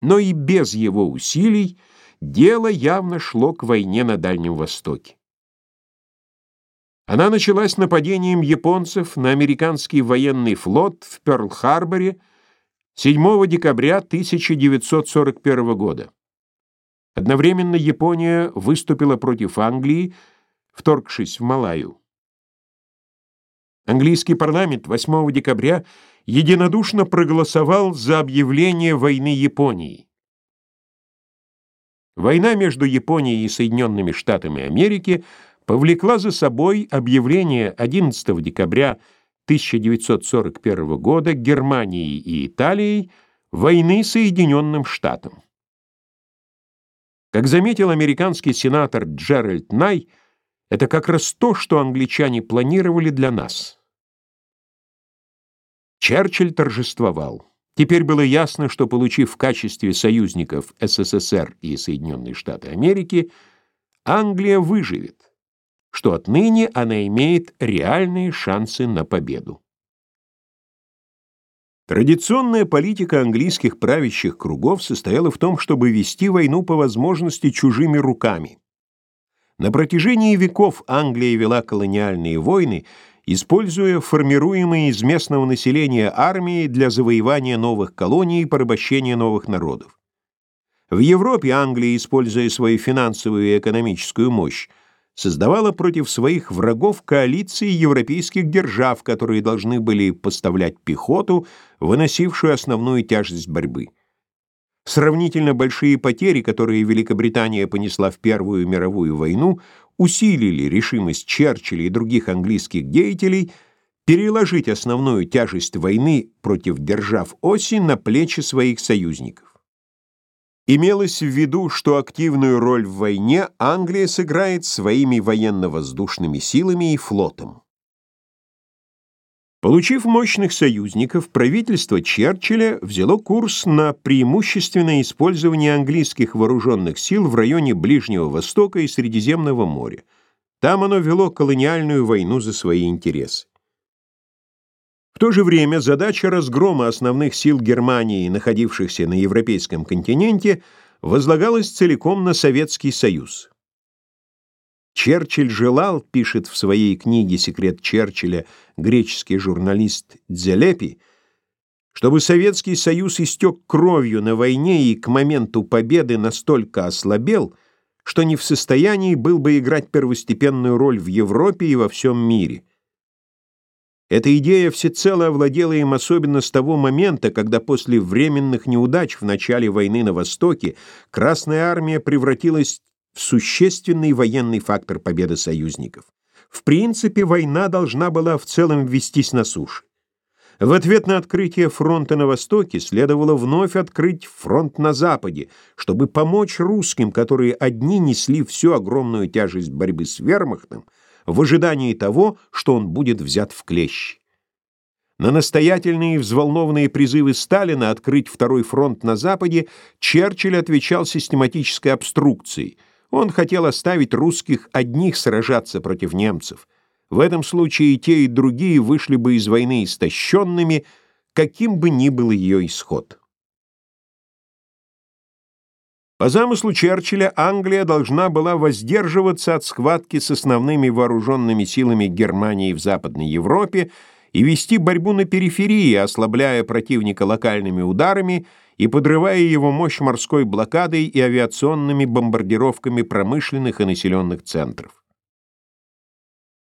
но и без его усилий дело явно шло к войне на Дальнем Востоке. Она началась нападением японцев на американский военный флот в Пёрл-Харборе 7 декабря 1941 года. Одновременно Япония выступила против Англии, вторгшись в Малайю. Английский парламент 8 декабря единодушно проголосовал за объявление войны Японии. Война между Японией и Соединенными Штатами Америки повлекла за собой объявление 11 декабря 1941 года Германией и Италией войны Соединенным Штатам. Как заметил американский сенатор Джеральд Най, это как раз то, что англичане планировали для нас. Черчилль торжествовал. Теперь было ясно, что, получив в качестве союзников СССР и Соединенные Штаты Америки, Англия выживет, что отныне она имеет реальные шансы на победу. Традиционная политика английских правящих кругов состояла в том, чтобы вести войну по возможности чужими руками. На протяжении веков Англия вела колониальные войны, используя формируемые из местного населения армии для завоевания новых колоний и порабощения новых народов. В Европе Англия, используя свою финансовую и экономическую мощь, создавала против своих врагов коалиции европейских держав, которые должны были поставлять пехоту, выносившую основную тяжесть борьбы. Сравнительно большие потери, которые Великобритания понесла в Первую мировую войну, усилили решимость Черчилля и других английских деятелей переложить основную тяжесть войны против держав оси на плечи своих союзников. Имелось в виду, что активную роль в войне Англия сыграет своими военно-воздушными силами и флотом. Получив мощных союзников, правительство Черчилля взяло курс на преимущественное использование английских вооруженных сил в районе Ближнего Востока и Средиземного моря. Там оно вело колониальную войну за свои интересы. В то же время задача разгрома основных сил Германии, находившихся на европейском континенте, возлагалась целиком на Советский Союз. Черчилль желал, пишет в своей книге «Секрет Черчилля» греческий журналист Дзелепи, чтобы Советский Союз истек кровью на войне и к моменту победы настолько ослабел, что не в состоянии был бы играть первостепенную роль в Европе и во всем мире. Эта идея всецело овладела им особенно с того момента, когда после временных неудач в начале войны на Востоке Красная Армия превратилась в существенный военный фактор победы союзников. В принципе, война должна была в целом вестись на суше. В ответ на открытие фронта на востоке следовало вновь открыть фронт на западе, чтобы помочь русским, которые одни несли всю огромную тяжесть борьбы с вермахтом, в ожидании того, что он будет взят в клещи. На настоятельные и взволнованные призывы Сталина открыть второй фронт на западе Черчилль отвечал систематической обструкцией – он хотел оставить русских одних сражаться против немцев. В этом случае и те, и другие вышли бы из войны истощенными, каким бы ни был ее исход. По замыслу Черчилля Англия должна была воздерживаться от схватки с основными вооруженными силами Германии в Западной Европе и вести борьбу на периферии, ослабляя противника локальными ударами и подрывая его мощь морской блокадой и авиационными бомбардировками промышленных и населенных центров.